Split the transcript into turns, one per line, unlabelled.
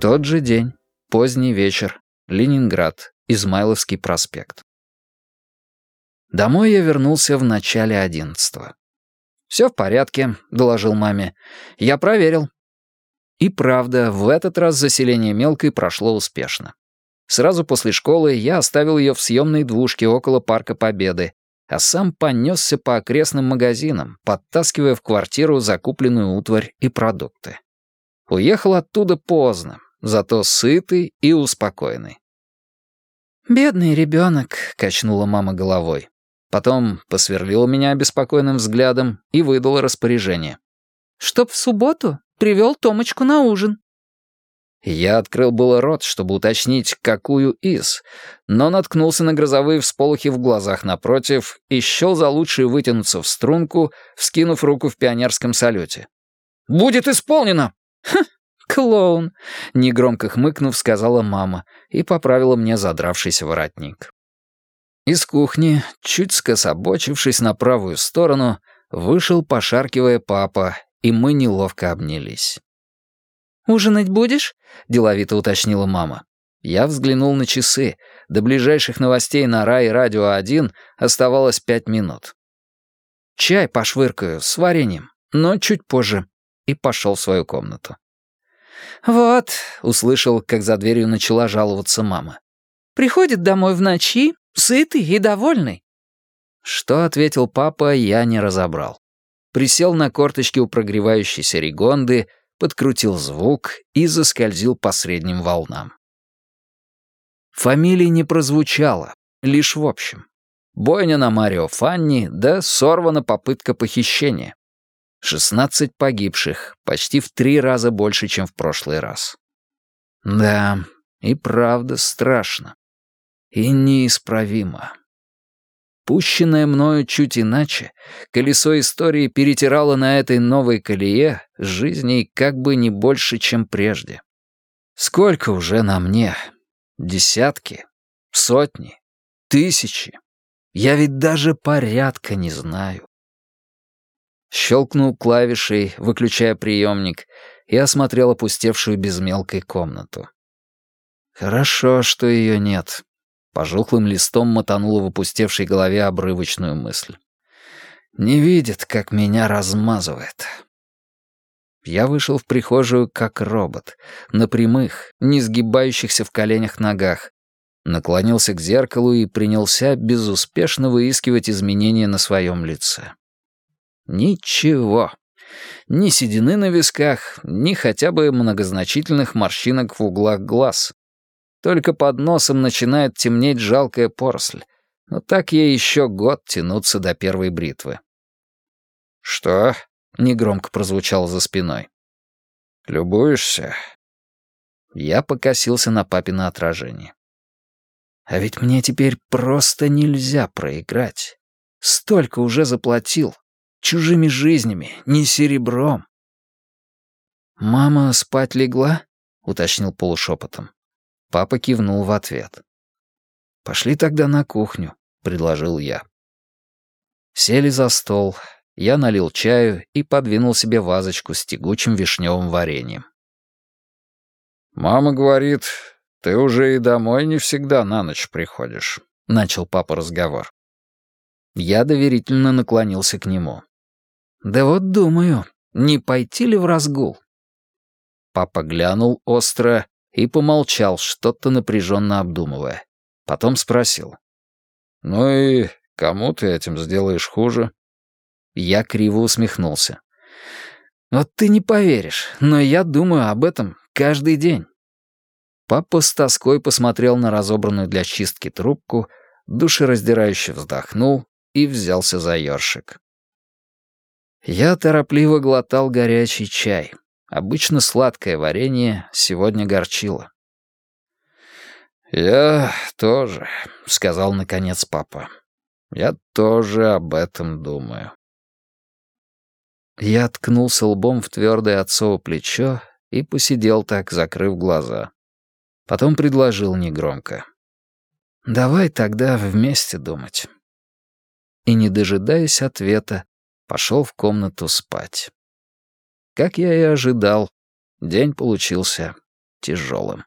Тот же день, поздний вечер, Ленинград, Измайловский проспект. Домой я вернулся в начале одиннадцатого. «Все в порядке», — доложил маме. «Я проверил». И правда, в этот раз заселение мелкой прошло успешно. Сразу после школы я оставил ее в съемной двушке около Парка Победы, а сам понесся по окрестным магазинам, подтаскивая в квартиру закупленную утварь и продукты. Уехал оттуда поздно, зато сытый и успокоенный.
«Бедный ребенок», —
качнула мама головой. Потом посверлила меня обеспокоенным взглядом и выдала распоряжение.
«Чтоб в субботу привел Томочку на ужин».
Я открыл было рот, чтобы уточнить, какую из, но наткнулся на грозовые всполохи в глазах напротив и счел за лучшее вытянуться в струнку, вскинув руку в пионерском салюте. «Будет исполнено!»
«Ха, клоун!»
— негромко хмыкнув, сказала мама и поправила мне задравшийся воротник. Из кухни, чуть скособочившись на правую сторону, вышел, пошаркивая папа, и мы неловко обнялись.
«Ужинать будешь?»
— деловито уточнила мама. Я взглянул на часы. До ближайших новостей на Рай Радио 1 оставалось пять минут. «Чай пошвыркаю с вареньем, но чуть позже», и пошел в свою комнату.
«Вот», —
услышал, как за дверью начала жаловаться мама.
«Приходит домой в ночи, сытый и довольный».
Что ответил папа, я не разобрал. Присел на корточки у прогревающейся регонды, подкрутил звук и заскользил по средним волнам. Фамилии не прозвучало, лишь в общем. Бойня на Марио Фанни, да сорвана попытка похищения. 16 погибших, почти в три раза больше, чем в прошлый раз. Да, и правда страшно. И неисправимо. Пущенное мною чуть иначе, колесо истории перетирало на этой новой колее жизней как бы не больше, чем прежде. Сколько уже на мне? Десятки? Сотни? Тысячи? Я ведь даже порядка не знаю. Щелкнул клавишей, выключая приемник, и осмотрел опустевшую безмелкой комнату. Хорошо, что ее нет. По жухлым листом мотанула в опустевшей голове обрывочную мысль. Не видит, как меня размазывает. Я вышел в прихожую как робот, на прямых, не сгибающихся в коленях ногах. Наклонился к зеркалу и принялся безуспешно выискивать изменения на своем лице. Ничего. Ни седины на висках, ни хотя бы многозначительных морщинок в углах глаз. Только под носом начинает темнеть жалкая поросль. Но так ей еще год тянуться до первой бритвы. «Что?» — негромко прозвучало за спиной. «Любуешься?» Я покосился на папино отражение. А ведь мне теперь просто нельзя проиграть. Столько уже заплатил. Чужими жизнями, не серебром. «Мама спать легла?» — уточнил полушепотом. Папа кивнул в ответ. «Пошли тогда на кухню», — предложил я. Сели за стол. Я налил чаю и подвинул себе вазочку с тягучим вишневым вареньем. «Мама говорит, ты уже и домой не всегда на ночь приходишь», — начал папа разговор. Я доверительно наклонился к нему. «Да вот думаю, не пойти ли в разгул?» Папа глянул остро и помолчал, что-то напряженно обдумывая. Потом спросил. «Ну и кому ты этим сделаешь хуже?» Я криво усмехнулся. «Вот ты не поверишь, но я думаю об этом каждый день». Папа с тоской посмотрел на разобранную для чистки трубку, душераздирающе вздохнул и взялся за ёршик. Я торопливо глотал горячий чай. Обычно сладкое варенье сегодня горчило. «Я тоже», — сказал наконец папа. «Я тоже об этом думаю». Я ткнулся лбом в твердое отцово плечо и посидел так, закрыв глаза. Потом предложил негромко. «Давай тогда вместе думать». И, не дожидаясь ответа, пошел в комнату спать. Как я и ожидал, день получился тяжелым.